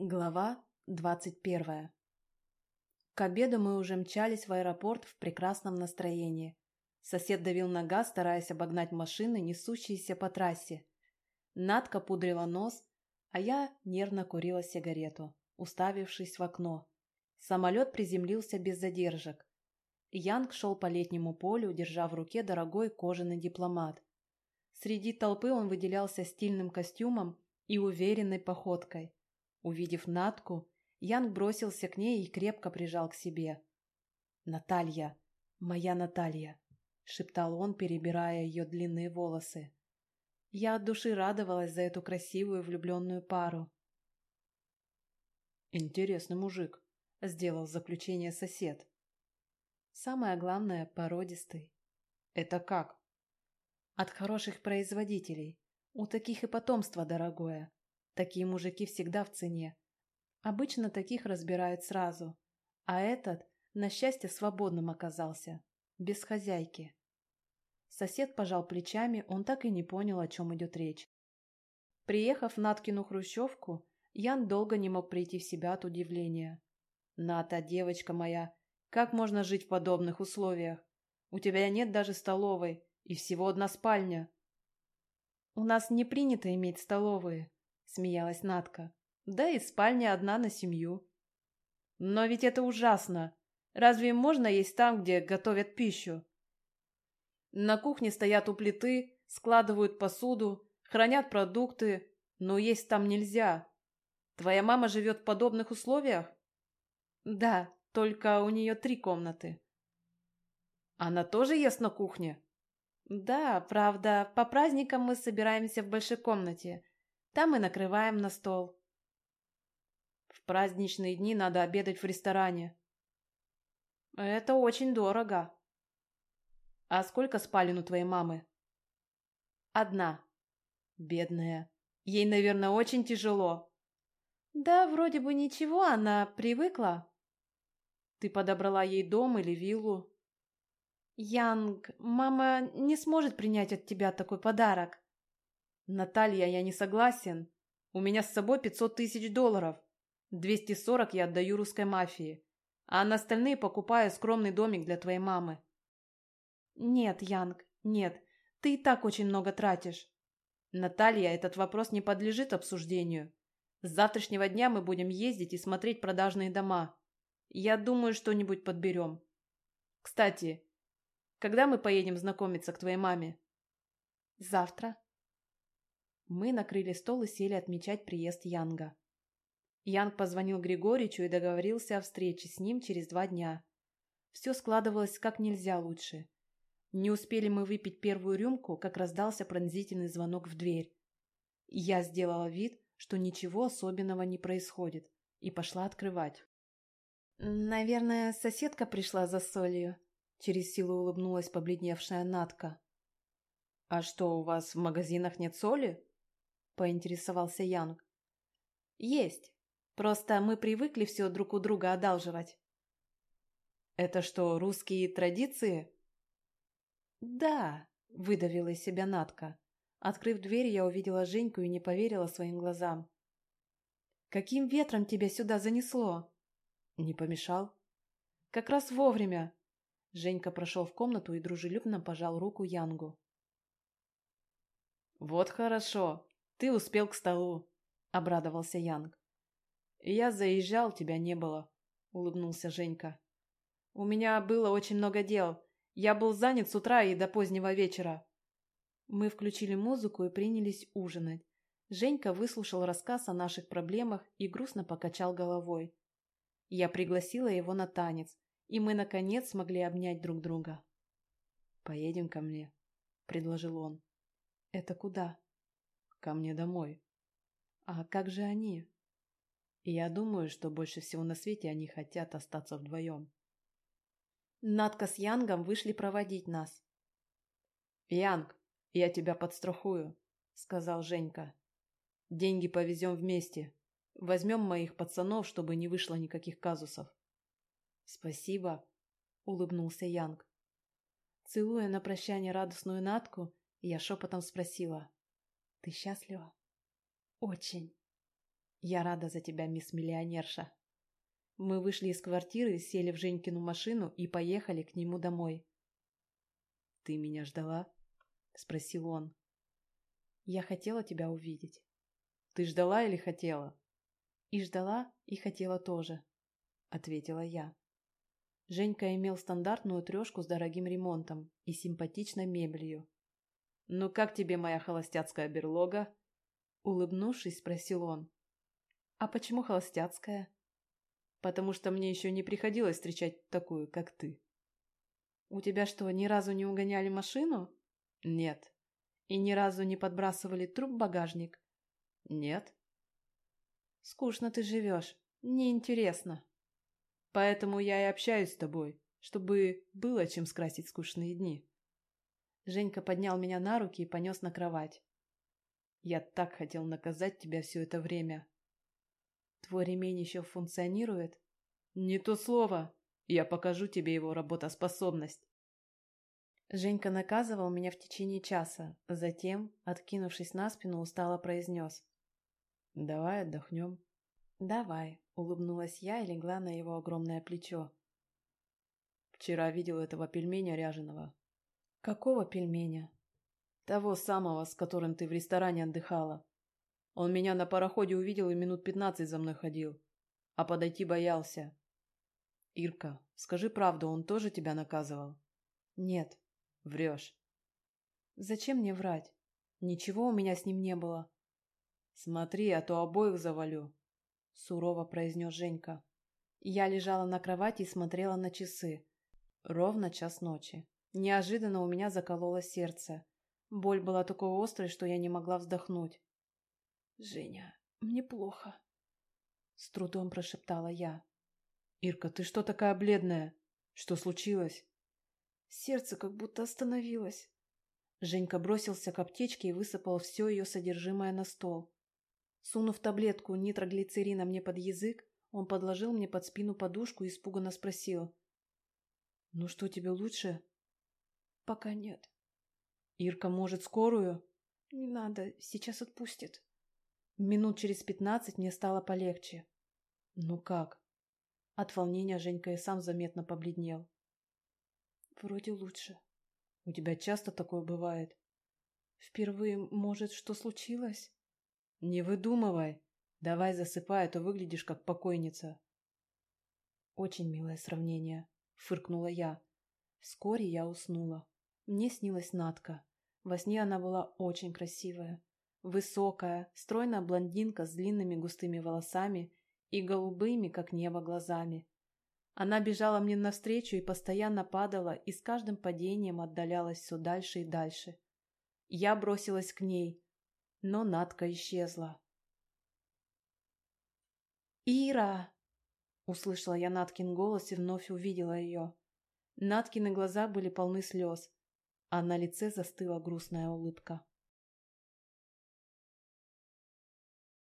Глава двадцать первая К обеду мы уже мчались в аэропорт в прекрасном настроении. Сосед давил на газ, стараясь обогнать машины, несущиеся по трассе. Надка пудрила нос, а я нервно курила сигарету, уставившись в окно. Самолет приземлился без задержек. Янг шел по летнему полю, держа в руке дорогой кожаный дипломат. Среди толпы он выделялся стильным костюмом и уверенной походкой. Увидев Натку, Янг бросился к ней и крепко прижал к себе. «Наталья! Моя Наталья!» — шептал он, перебирая ее длинные волосы. Я от души радовалась за эту красивую влюбленную пару. «Интересный мужик», — сделал заключение сосед. «Самое главное — породистый». «Это как?» «От хороших производителей. У таких и потомство дорогое. Такие мужики всегда в цене. Обычно таких разбирают сразу. А этот, на счастье, свободным оказался. Без хозяйки. Сосед пожал плечами, он так и не понял, о чем идет речь. Приехав в Наткину хрущевку, Ян долго не мог прийти в себя от удивления. «Ната, девочка моя, как можно жить в подобных условиях? У тебя нет даже столовой, и всего одна спальня». «У нас не принято иметь столовые», смеялась Натка. Да и спальня одна на семью. Но ведь это ужасно. Разве можно есть там, где готовят пищу? На кухне стоят у плиты, складывают посуду, хранят продукты, но есть там нельзя. Твоя мама живет в подобных условиях? Да, только у нее три комнаты. Она тоже ест на кухне? Да, правда, по праздникам мы собираемся в большой комнате. Там и накрываем на стол. В праздничные дни надо обедать в ресторане. Это очень дорого. А сколько спален у твоей мамы? Одна. Бедная. Ей, наверное, очень тяжело. Да, вроде бы ничего, она привыкла. Ты подобрала ей дом или виллу? Янг, мама не сможет принять от тебя такой подарок. «Наталья, я не согласен. У меня с собой 500 тысяч долларов. 240 я отдаю русской мафии, а на остальные покупаю скромный домик для твоей мамы». «Нет, Янг, нет. Ты и так очень много тратишь». «Наталья, этот вопрос не подлежит обсуждению. С завтрашнего дня мы будем ездить и смотреть продажные дома. Я думаю, что-нибудь подберем. Кстати, когда мы поедем знакомиться к твоей маме?» «Завтра», мы накрыли стол и сели отмечать приезд Янга. Янг позвонил Григоричу и договорился о встрече с ним через два дня. Все складывалось как нельзя лучше. Не успели мы выпить первую рюмку, как раздался пронзительный звонок в дверь. Я сделала вид, что ничего особенного не происходит, и пошла открывать. «Наверное, соседка пришла за солью», — через силу улыбнулась побледневшая Натка. «А что, у вас в магазинах нет соли?» Поинтересовался Янг. Есть. Просто мы привыкли все друг у друга одалживать. Это что, русские традиции? Да, выдавила из себя Натка. Открыв дверь, я увидела Женьку и не поверила своим глазам. Каким ветром тебя сюда занесло? Не помешал? Как раз вовремя. Женька прошел в комнату и дружелюбно пожал руку Янгу. Вот хорошо. «Ты успел к столу», — обрадовался Янг. «Я заезжал, тебя не было», — улыбнулся Женька. «У меня было очень много дел. Я был занят с утра и до позднего вечера». Мы включили музыку и принялись ужинать. Женька выслушал рассказ о наших проблемах и грустно покачал головой. Я пригласила его на танец, и мы, наконец, смогли обнять друг друга. «Поедем ко мне», — предложил он. «Это куда?» Ко мне домой. А как же они? И я думаю, что больше всего на свете они хотят остаться вдвоем. Надка с Янгом вышли проводить нас. «Янг, я тебя подстрахую», — сказал Женька. «Деньги повезем вместе. Возьмем моих пацанов, чтобы не вышло никаких казусов». «Спасибо», — улыбнулся Янг. Целуя на прощание радостную Натку, я шепотом спросила. Ты счастлива? Очень. Я рада за тебя, мисс миллионерша. Мы вышли из квартиры, сели в Женькину машину и поехали к нему домой. «Ты меня ждала?» — спросил он. «Я хотела тебя увидеть». «Ты ждала или хотела?» «И ждала, и хотела тоже», — ответила я. Женька имел стандартную трешку с дорогим ремонтом и симпатичной мебелью. «Ну как тебе моя холостяцкая берлога?» Улыбнувшись, спросил он. «А почему холостяцкая?» потому что мне еще не приходилось встречать такую, как ты. У тебя что, ни разу не угоняли машину? Нет. И ни разу не подбрасывали труп в багажник? Нет. Скучно ты живешь. Неинтересно. Поэтому я и общаюсь с тобой, чтобы было чем скрасить скучные дни. Женька поднял меня на руки и понес на кровать. Я так хотел наказать тебя все это время, Твой ремень еще функционирует? Не то слово. Я покажу тебе его работоспособность. Женька наказывал меня в течение часа, затем, откинувшись на спину, устало произнес. «Давай отдохнем». «Давай», — улыбнулась я и легла на его огромное плечо. «Вчера видел этого пельменя ряженого». «Какого пельменя?» «Того самого, с которым ты в ресторане отдыхала». Он меня на пароходе увидел и минут пятнадцать за мной ходил. А подойти боялся. Ирка, скажи правду, он тоже тебя наказывал? Нет. Врешь. Зачем мне врать? Ничего у меня с ним не было. Смотри, а то обоих завалю, сурово произнес Женька. Я лежала на кровати и смотрела на часы. Ровно час ночи. Неожиданно у меня закололо сердце. Боль была такой острой, что я не могла вздохнуть. «Женя, мне плохо», — с трудом прошептала я. «Ирка, ты что такая бледная? Что случилось?» Сердце как будто остановилось. Женька бросился к аптечке и высыпал все ее содержимое на стол. Сунув таблетку нитроглицерина мне под язык, он подложил мне под спину подушку и испуганно спросил. «Ну что, тебе лучше?» «Пока нет». «Ирка, может, скорую?» «Не надо, сейчас отпустит». Минут через пятнадцать мне стало полегче. Ну как? От волнения Женька и сам заметно побледнел. Вроде лучше. У тебя часто такое бывает? Впервые, может, что случилось? Не выдумывай. Давай засыпай, а то выглядишь как покойница. Очень милое сравнение, фыркнула я. Вскоре я уснула. Мне снилась Натка. Во сне она была очень красивая. Высокая, стройная блондинка с длинными густыми волосами и голубыми, как небо, глазами. Она бежала мне навстречу и постоянно падала, и с каждым падением отдалялась все дальше и дальше. Я бросилась к ней, но Надка исчезла. «Ира!» — услышала я Наткин голос и вновь увидела ее. Наткины глаза были полны слез, а на лице застыла грустная улыбка.